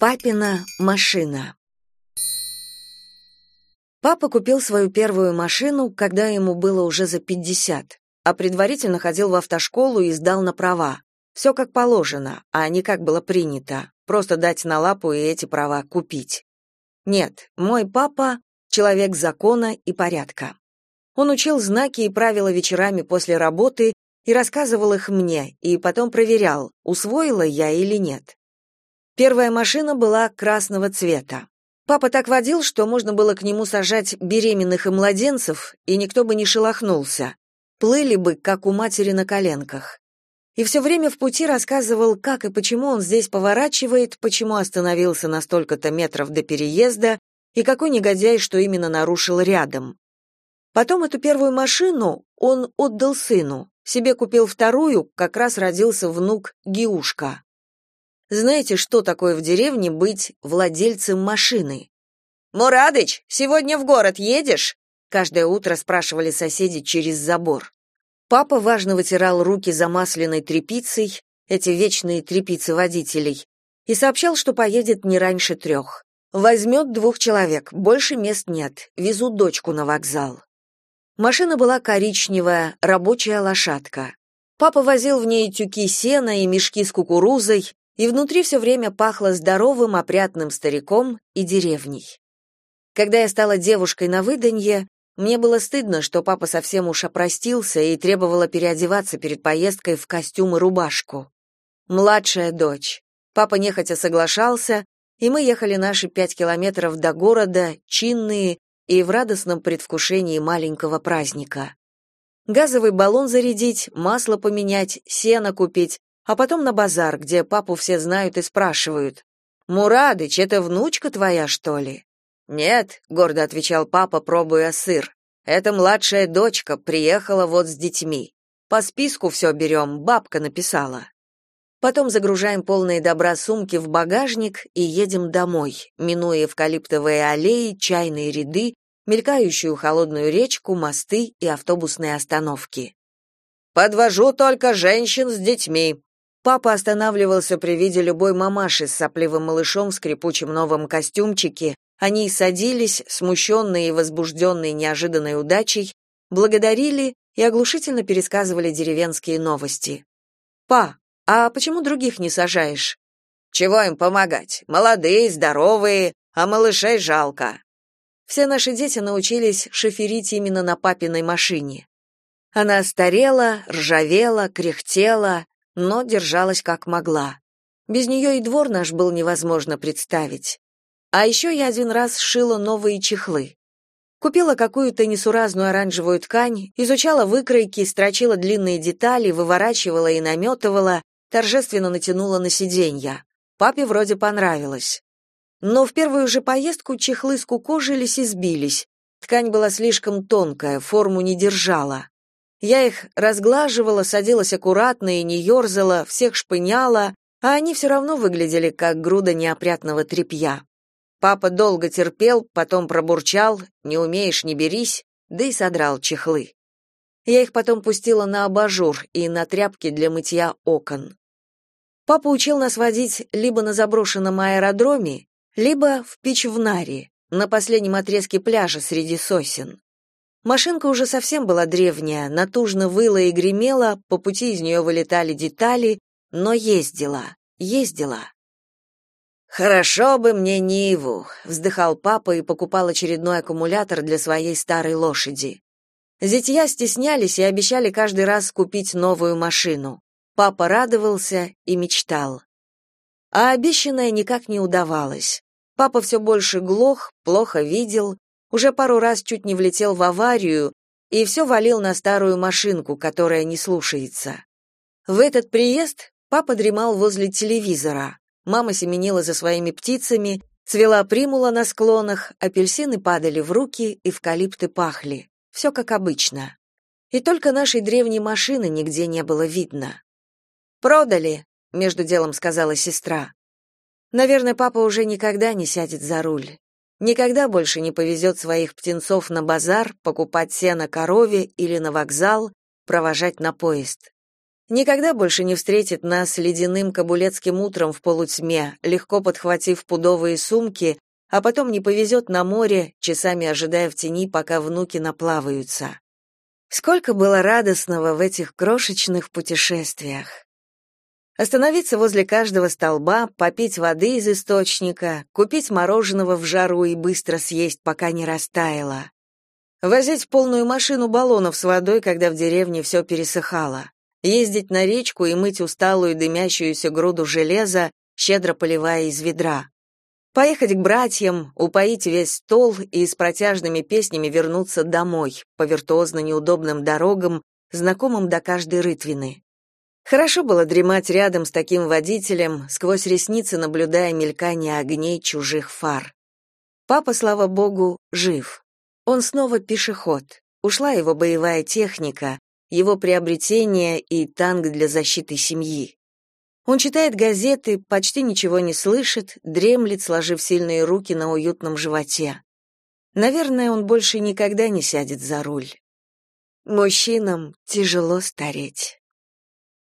Папина машина. Папа купил свою первую машину, когда ему было уже за 50, а предварительно ходил в автошколу и сдал на права. Все как положено, а не как было принято. Просто дать на лапу и эти права купить. Нет, мой папа — человек закона и порядка. Он учил знаки и правила вечерами после работы и рассказывал их мне, и потом проверял, усвоила я или нет. Первая машина была красного цвета. Папа так водил, что можно было к нему сажать беременных и младенцев, и никто бы не шелохнулся. Плыли бы, как у матери на коленках. И все время в пути рассказывал, как и почему он здесь поворачивает, почему остановился на столько-то метров до переезда, и какой негодяй, что именно нарушил рядом. Потом эту первую машину он отдал сыну, себе купил вторую, как раз родился внук Гиушка. Знаете, что такое в деревне быть владельцем машины? «Мурадыч, сегодня в город едешь?» Каждое утро спрашивали соседи через забор. Папа важно вытирал руки замасленной тряпицей, эти вечные тряпицы водителей, и сообщал, что поедет не раньше трех. Возьмет двух человек, больше мест нет, везут дочку на вокзал. Машина была коричневая, рабочая лошадка. Папа возил в ней тюки сена и мешки с кукурузой, и внутри все время пахло здоровым, опрятным стариком и деревней. Когда я стала девушкой на выданье, мне было стыдно, что папа совсем уж опростился и требовала переодеваться перед поездкой в костюм и рубашку. Младшая дочь. Папа нехотя соглашался, и мы ехали наши пять километров до города, чинные и в радостном предвкушении маленького праздника. Газовый баллон зарядить, масло поменять, сено купить, а потом на базар, где папу все знают и спрашивают. «Мурадыч, это внучка твоя, что ли?» «Нет», — гордо отвечал папа, пробуя сыр. «Это младшая дочка, приехала вот с детьми. По списку все берем, бабка написала». Потом загружаем полные добра сумки в багажник и едем домой, минуя эвкалиптовые аллеи, чайные ряды, мелькающую холодную речку, мосты и автобусные остановки. «Подвожу только женщин с детьми», Папа останавливался при виде любой мамаши с сопливым малышом в скрипучем новом костюмчике. Они садились, смущенные и возбужденные неожиданной удачей, благодарили и оглушительно пересказывали деревенские новости. «Па, а почему других не сажаешь?» «Чего им помогать? Молодые, здоровые, а малышей жалко». Все наши дети научились шоферить именно на папиной машине. Она старела, ржавела, кряхтела, но держалась как могла. Без нее и двор наш был невозможно представить. А еще я один раз сшила новые чехлы. Купила какую-то несуразную оранжевую ткань, изучала выкройки, строчила длинные детали, выворачивала и наметывала, торжественно натянула на сиденья. Папе вроде понравилось. Но в первую же поездку чехлы скукожились и сбились. Ткань была слишком тонкая, форму не держала. Я их разглаживала, садилась аккуратно и не ерзала, всех шпыняла, а они все равно выглядели как груда неопрятного тряпья. Папа долго терпел, потом пробурчал «не умеешь, не берись», да и содрал чехлы. Я их потом пустила на абажур и на тряпки для мытья окон. Папа учил нас водить либо на заброшенном аэродроме, либо в Пичвнаре, на последнем отрезке пляжа среди сосен. Машинка уже совсем была древняя, натужно выла и гремела, по пути из нее вылетали детали, но ездила, ездила. «Хорошо бы мне Ниву», — вздыхал папа и покупал очередной аккумулятор для своей старой лошади. Зятья стеснялись и обещали каждый раз купить новую машину. Папа радовался и мечтал. А обещанное никак не удавалось. Папа все больше глох, плохо видел, уже пару раз чуть не влетел в аварию и все валил на старую машинку, которая не слушается. В этот приезд папа дремал возле телевизора. Мама семенила за своими птицами, цвела примула на склонах, апельсины падали в руки, эвкалипты пахли. Все как обычно. И только нашей древней машины нигде не было видно. «Продали», — между делом сказала сестра. Наверное, папа уже никогда не сядет за руль. Никогда больше не повезет своих птенцов на базар, покупать сено корове или на вокзал, провожать на поезд. Никогда больше не встретит нас ледяным кабулецким утром в полутьме, легко подхватив пудовые сумки, а потом не повезет на море, часами ожидая в тени, пока внуки наплаваются. Сколько было радостного в этих крошечных путешествиях. Остановиться возле каждого столба, попить воды из источника, купить мороженого в жару и быстро съесть, пока не растаяло. Возить полную машину баллонов с водой, когда в деревне все пересыхало ездить на речку и мыть усталую дымящуюся груду железа, щедро поливая из ведра. Поехать к братьям, упоить весь стол и с протяжными песнями вернуться домой, по виртуозно неудобным дорогам, знакомым до каждой рытвины. Хорошо было дремать рядом с таким водителем, сквозь ресницы наблюдая мелькание огней чужих фар. Папа, слава богу, жив. Он снова пешеход. Ушла его боевая техника, его приобретение и танк для защиты семьи. Он читает газеты, почти ничего не слышит, дремлет, сложив сильные руки на уютном животе. Наверное, он больше никогда не сядет за руль. Мужчинам тяжело стареть.